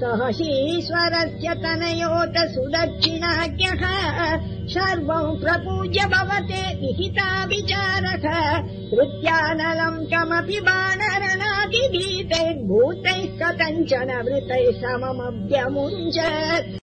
सहसीश्वरस्य तनयोत सुदक्षिणाज्ञः सर्वम् प्रपूज्य भवते विहिता विचारः कृत्यानलम् कमपि बाणरणादिगीतैर्भूतैः कथञ्चन वृतैः सममव्यमुञ्च